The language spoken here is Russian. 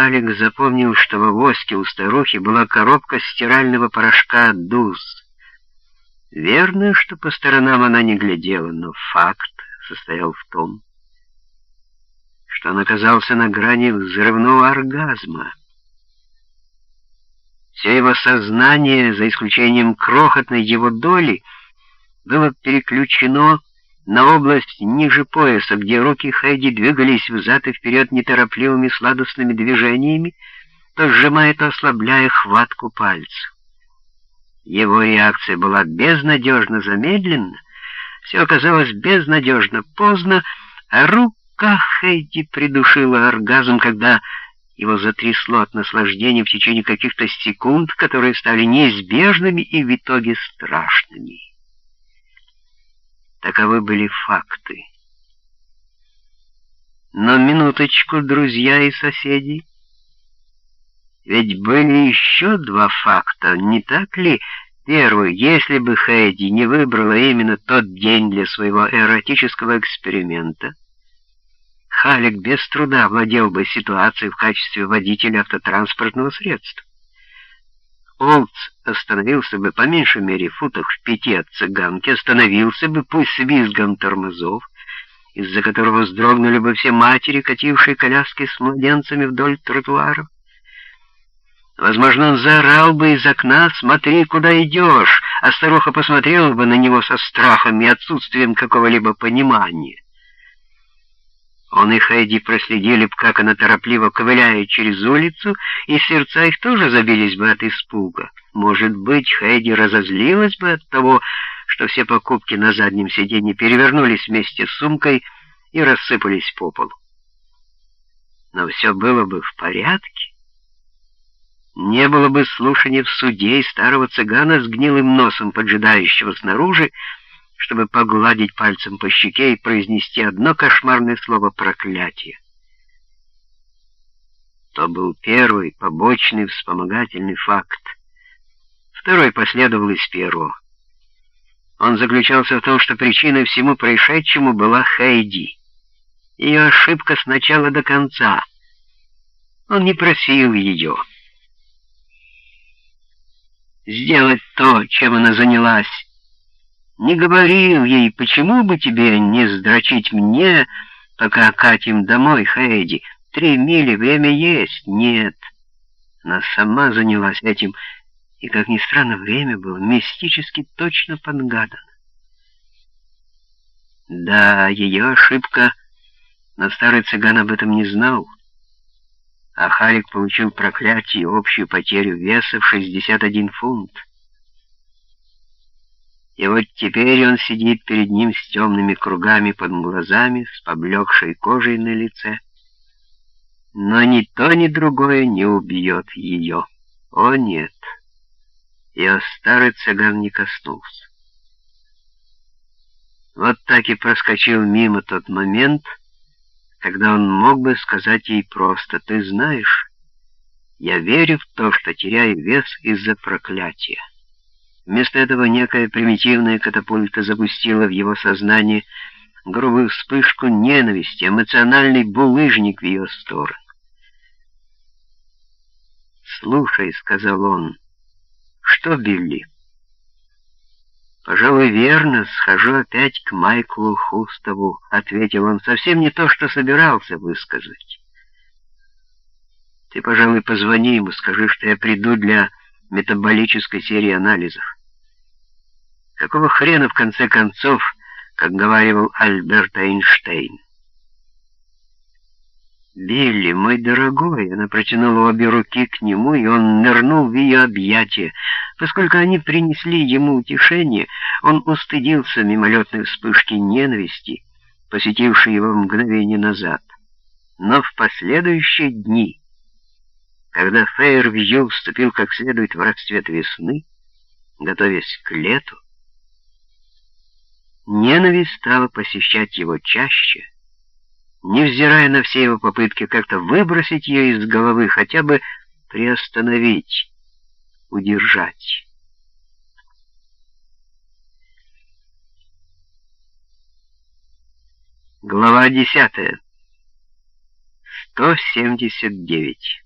Халик запомнил, что в воске у старухи была коробка стирального порошка «Дуз». Верно, что по сторонам она не глядела, но факт состоял в том, что он оказался на грани взрывного оргазма. Все его сознание, за исключением крохотной его доли, было переключено на область ниже пояса, где руки Хэдди двигались взад и вперед неторопливыми сладостными движениями, то сжимая, то ослабляя хватку пальцев. Его реакция была безнадежно замедлена, все оказалось безнадежно поздно, а рука Хэдди придушила оргазм, когда его затрясло от наслаждения в течение каких-то секунд, которые стали неизбежными и в итоге страшными. Таковы были факты. Но минуточку, друзья и соседи. Ведь были еще два факта, не так ли? Первый, если бы Хэйди не выбрала именно тот день для своего эротического эксперимента, Халик без труда владел бы ситуацией в качестве водителя автотранспортного средства. Олдс остановился бы по меньшей мере в футах в пяти от цыганки, остановился бы, пусть с визгом тормозов, из-за которого вздрогнули бы все матери, катившие коляски с младенцами вдоль тротуаров. Возможно, он заорал бы из окна «Смотри, куда идешь!», а старуха посмотрела бы на него со страхом и отсутствием какого-либо понимания. Он и Хэдди проследили б, как она торопливо ковыляет через улицу, и сердца их тоже забились бы от испуга. Может быть, Хэдди разозлилась бы от того, что все покупки на заднем сиденье перевернулись вместе с сумкой и рассыпались по полу. Но все было бы в порядке. Не было бы слушания в суде и старого цыгана с гнилым носом, поджидающего снаружи, чтобы погладить пальцем по щеке и произнести одно кошмарное слово проклятие. То был первый, побочный, вспомогательный факт. Второй последовал из первого. Он заключался в том, что причиной всему происшедшему была Хейди. Ее ошибка с начала до конца. Он не просил ее сделать то, чем она занялась, не говорил ей, почему бы тебе не сдрочить мне, пока катим домой, Хейди. Три мили, время есть. Нет. Она сама занялась этим, и, как ни странно, время было мистически точно подгадано. Да, ее ошибка, но старый цыган об этом не знал. А Харик получил проклятие и общую потерю веса в 61 фунт. И вот теперь он сидит перед ним с темными кругами под глазами, с поблекшей кожей на лице. Но ни то, ни другое не убьет ее. О, нет. Ее старый цыган не коснулся. Вот так и проскочил мимо тот момент, когда он мог бы сказать ей просто, «Ты знаешь, я верю в то, что теряю вес из-за проклятия». Вместо этого некая примитивная катапульта запустила в его сознание грубую вспышку ненависти, эмоциональный булыжник в ее сторону. «Слушай», — сказал он, — «что, Билли?» «Пожалуй, верно, схожу опять к Майклу Хустову», — ответил он, — «совсем не то, что собирался высказать». «Ты, пожалуй, позвони ему, скажи, что я приду для метаболической серии анализов». Какого хрена, в конце концов, как говаривал Альберт Эйнштейн? «Билли, мой дорогой!» Она протянула обе руки к нему, и он нырнул в ее объятия. Поскольку они принесли ему утешение, он устыдился мимолетной вспышки ненависти, посетившей его мгновение назад. Но в последующие дни, когда Фейервью вступил как следует в расцвет весны, готовясь к лету, Ненависть стала посещать его чаще, невзирая на все его попытки как-то выбросить ее из головы, хотя бы приостановить, удержать. Глава десятая. 179.